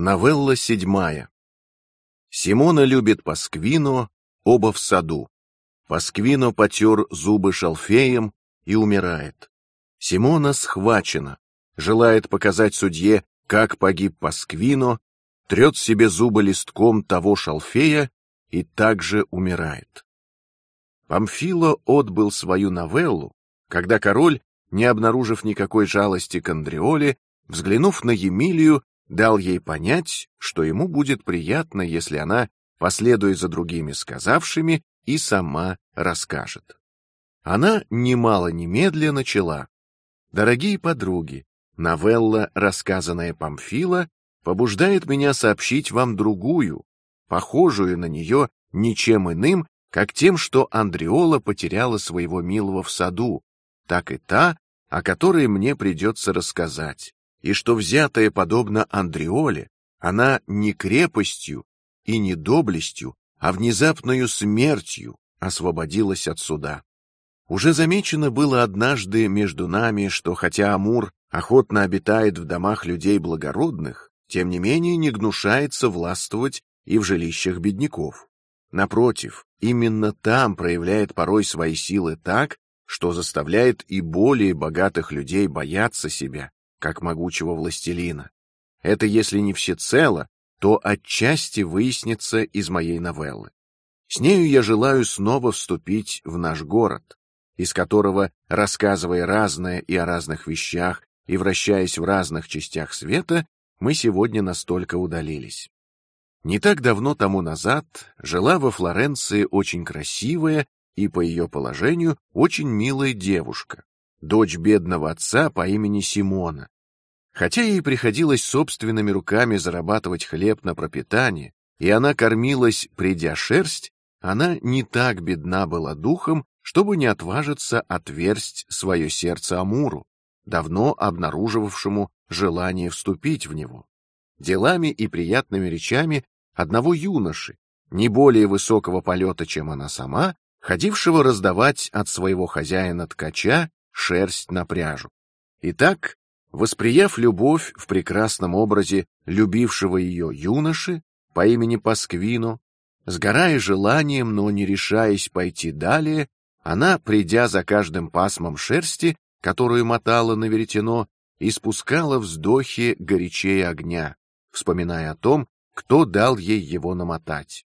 Новелла седьмая. Симона любит Пасквино, оба в саду. Пасквино потер зубы шалфеем и умирает. Симона схвачена, желает показать судье, как погиб Пасквино, трет себе зубы листком того шалфея и также умирает. Памфило отбыл свою новеллу, когда король, не обнаружив никакой жалости к Андреоле, взглянув на Емилию, дал ей понять, что ему будет приятно, если она последует за другими сказавшими и сама расскажет. Она немало немедля начала: "Дорогие подруги, новелла, рассказанная Памфила, побуждает меня сообщить вам другую, похожую на нее ничем иным, как тем, что Андреола потеряла своего милого в саду, так и та, о которой мне придется рассказать и что взятая подобно Андреоле, она не крепостью и не доблестью, а внезапною смертью освободилась от суда. Уже замечено было однажды между нами, что хотя Амур охотно обитает в домах людей благородных, тем не менее не гнушается властвовать и в жилищах бедняков. Напротив, именно там проявляет порой свои силы так, что заставляет и более богатых людей бояться себя как могучего властелина. Это если не всецело, то отчасти выяснится из моей новеллы. С нею я желаю снова вступить в наш город, из которого, рассказывая разное и о разных вещах и вращаясь в разных частях света, мы сегодня настолько удалились. Не так давно тому назад жила во Флоренции очень красивая и по ее положению очень милая девушка, дочь бедного отца по имени Симона. Хотя ей приходилось собственными руками зарабатывать хлеб на пропитание, и она кормилась, придя шерсть, она не так бедна была духом, чтобы не отважиться отверсть свое сердце Амуру, давно обнаруживавшему желание вступить в него, делами и приятными речами одного юноши, не более высокого полета, чем она сама, ходившего раздавать от своего хозяина ткача шерсть на пряжу. Итак, восприяв любовь в прекрасном образе любившего ее юноши по имени Пасквино, сгорая желанием, но не решаясь пойти далее, она, придя за каждым пасмом шерсти, которую мотала на веретено, испускала вздохи горячее огня, вспоминая о том, кто дал ей его намотать.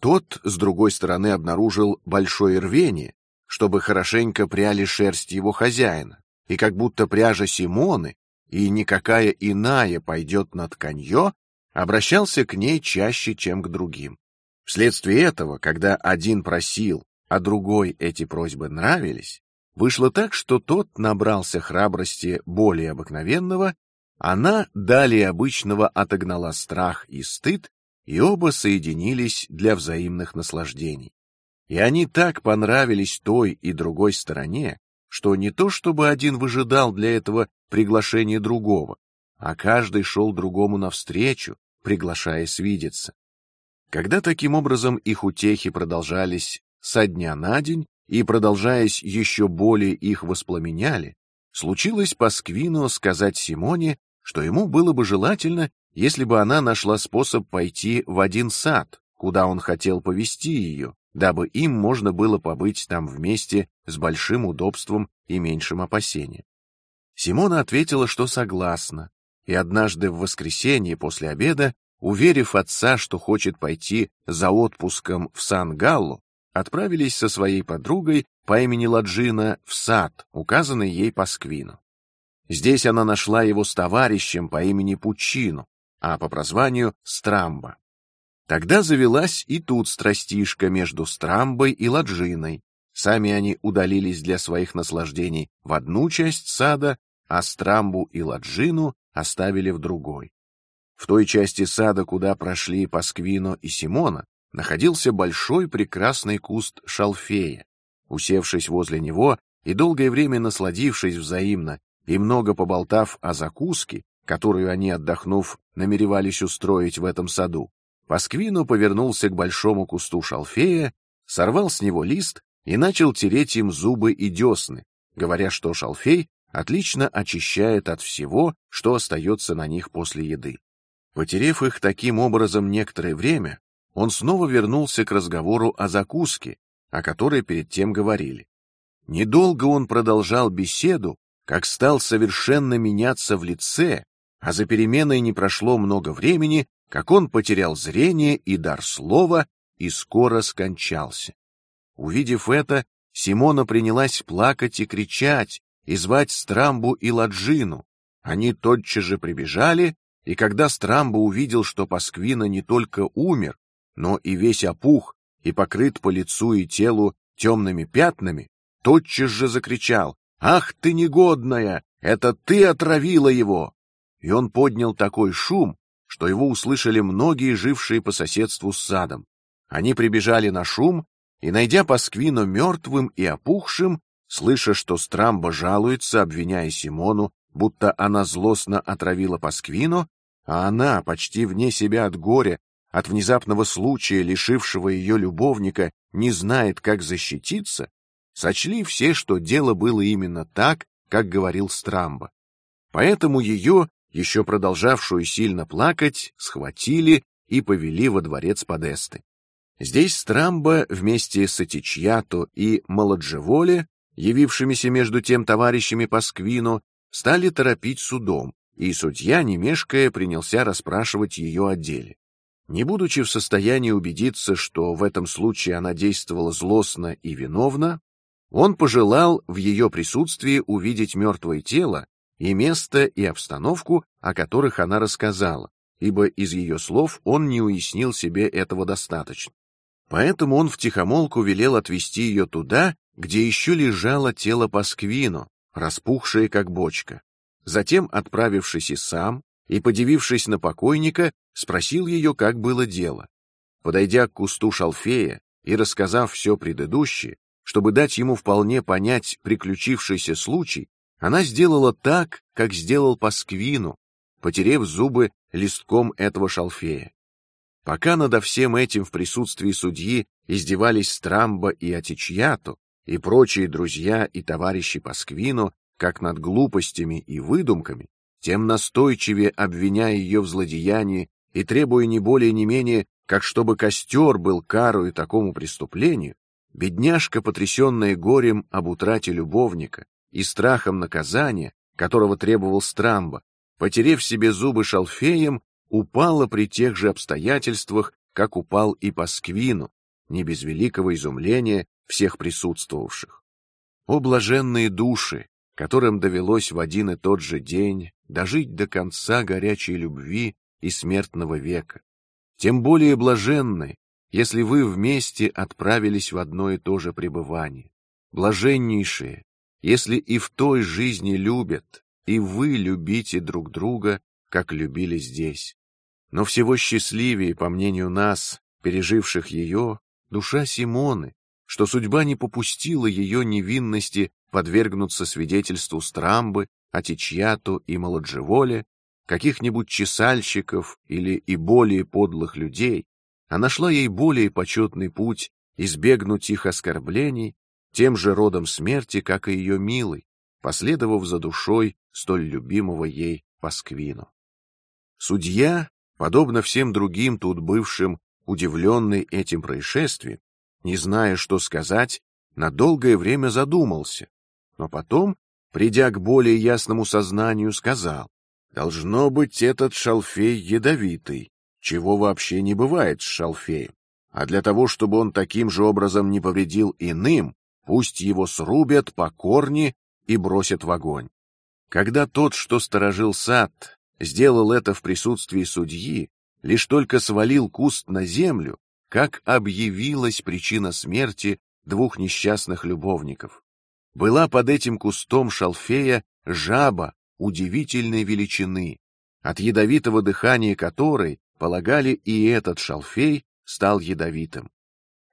Тот с другой стороны обнаружил большое рвение, чтобы хорошенько пряли шерсть его хозяина, и как будто пряжа Симоны и никакая иная пойдет на тканье, обращался к ней чаще, чем к другим. Вследствие этого, когда один просил, а другой эти просьбы нравились, вышло так, что тот набрался храбрости более обыкновенного, она далее обычного отогнала страх и стыд, и оба соединились для взаимных наслаждений. И они так понравились той и другой стороне, что не то чтобы один выжидал для этого приглашения другого, а каждый шел другому навстречу, приглашая свидеться. Когда таким образом их утехи продолжались со дня на день и продолжаясь еще более их воспламеняли, случилось по Сквину сказать Симоне, что ему было бы желательно, если бы она нашла способ пойти в один сад, куда он хотел повести ее, дабы им можно было побыть там вместе с большим удобством и меньшим опасением. Симона ответила, что согласна, и однажды в воскресенье после обеда, уверив отца, что хочет пойти за отпуском в Сан-Галло, отправились со своей подругой по имени Ладжина в сад, указанный ей по Сквину. Здесь она нашла его с товарищем по имени Пучино, а по прозванию Страмба. Тогда завелась и тут страстишка между Страмбой и Ладжиной. Сами они удалились для своих наслаждений в одну часть сада, а Страмбу и Ладжину оставили в другой. В той части сада, куда прошли Пасквино и Симона, находился большой прекрасный куст шалфея. Усевшись возле него и долгое время насладившись взаимно и много поболтав о закуске, которую они отдохнув намеревались устроить в этом саду, Пасквино повернулся к большому кусту шалфея, сорвал с него лист и начал тереть им зубы и десны, говоря, что шалфей отлично очищает от всего, что остается на них после еды. Потерев их таким образом некоторое время, он снова вернулся к разговору о закуске, о которой перед тем говорили. Недолго он продолжал беседу, как стал совершенно меняться в лице, а за переменой не прошло много времени, как он потерял зрение и дар слова и скоро скончался. Увидев это, Симона принялась плакать и кричать и звать Страмбу и Ладжину. Они тотчас же прибежали, и когда Страмбу увидел, что Пасквина не только умер, но и весь опух и покрыт по лицу и телу темными пятнами, тотчас же закричал: "Ах ты негодная! Это ты отравила его!" И он поднял такой шум, что его услышали многие жившие по соседству с садом. Они прибежали на шум и, найдя Пасквину мертвым и опухшим, слыша, что Страмбо жалуется, обвиняя Симону, будто она злостно отравила Пасквину, а она, почти вне себя от горя, от внезапного случая, лишившего ее любовника, не знает, как защититься, сочли все, что дело было именно так, как говорил Страмбо. Поэтому ее, еще продолжавшую сильно плакать, схватили и повели во дворец Подесты. Здесь Страмбо вместе с Атичьято и Маладжеволе, явившимися между тем товарищами по сквину, стали торопить судом, и судья, не мешкая, принялся расспрашивать ее о деле. Не будучи в состоянии убедиться, что в этом случае она действовала злостно и виновна, он пожелал в ее присутствии увидеть мертвое тело и место и обстановку, о которых она рассказала, ибо из ее слов он не уяснил себе этого достаточно. Поэтому он в тихомолку велел отвести ее туда, где еще лежало тело Пасквино, распухшее как бочка. Затем, отправившись и сам и подивившись на покойника, спросил ее, как было дело. Подойдя к кусту шалфея и рассказав все предыдущее, чтобы дать ему вполне понять приключившийся случай, она сделала так, как сделал Пасквину, потерев зубы листком этого шалфея. Пока над всем этим в присутствии судьи издевались Страмбо и Атичьято и прочие друзья и товарищи по сквину, как над глупостями и выдумками, тем настойчивее обвиняя ее в злодеянии и требуя не более не менее, как чтобы костер был карою такому преступлению, бедняжка, потрясенная горем об утрате любовника и страхом наказания, которого требовал Страмбо, потерев себе зубы шалфеем, упала при тех же обстоятельствах, как упал и Пасквину, не без великого изумления всех присутствовавших. О блаженные души, которым довелось в один и тот же день дожить до конца горячей любви и смертного века, тем более блаженны, если вы вместе отправились в одно и то же пребывание. Блаженнейшие, если и в той жизни любят, и вы любите друг друга, как любили здесь. Но всего счастливее, по мнению нас, переживших ее, душа Симоны, что судьба не попустила ее невинности подвергнуться свидетельству Страмбы, Атичьято и Маладжеволе, каких-нибудь чесальщиков или и более подлых людей, а нашла ей более почетный путь избегнуть их оскорблений тем же родом смерти, как и ее милый, последовав за душой столь любимого ей Пасквину. Судья подобно всем другим тут бывшим, удивленный этим происшествием, не зная, что сказать, на долгое время задумался, но потом, придя к более ясному сознанию, сказал: "Должно быть, этот шалфей ядовитый, чего вообще не бывает с шалфеем. А для того, чтобы он таким же образом не повредил иным, пусть его срубят по корне и бросят в огонь. Когда тот, что сторожил сад, сделал это в присутствии судьи, лишь только свалил куст на землю, как объявилась причина смерти двух несчастных любовников. Была под этим кустом шалфея жаба удивительной величины, от ядовитого дыхания которой полагали и этот шалфей стал ядовитым.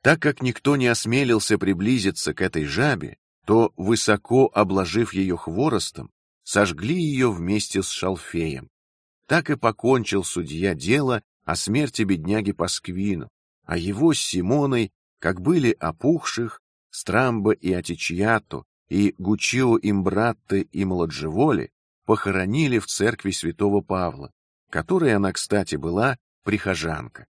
Так как никто не осмелился приблизиться к этой жабе, то высоко обложив ее хворостом, сожгли ее вместе с шалфеем. Так и покончил судья дело о смерти бедняги Пасквину, а его с Симоной, как были опухших, Страмбо и Атичьято, и Гучио Имбратте и Младжеволи, похоронили в церкви святого Павла, которой она, кстати, была прихожанка.